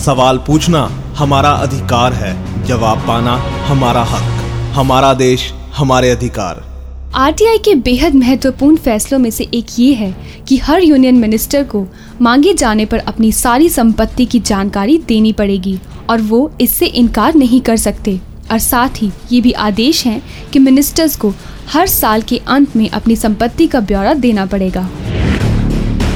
सवाल पूछना हमारा अधिकार है, जवाब पाना हमारा हक, हमारा देश हमारे अधिकार। आरटीआई के बेहद महत्वपूर्ण फैसलों में से एक ये है कि हर यूनियन मिनिस्टर को मांगे जाने पर अपनी सारी संपत्ति की जानकारी देनी पड़ेगी और वो इससे इनकार नहीं कर सकते। और साथ ही ये भी आदेश है कि मिनिस्टर्स को हर साल के अंत में अपनी संपत्ति का ब्यौरा देना पड़ेगा।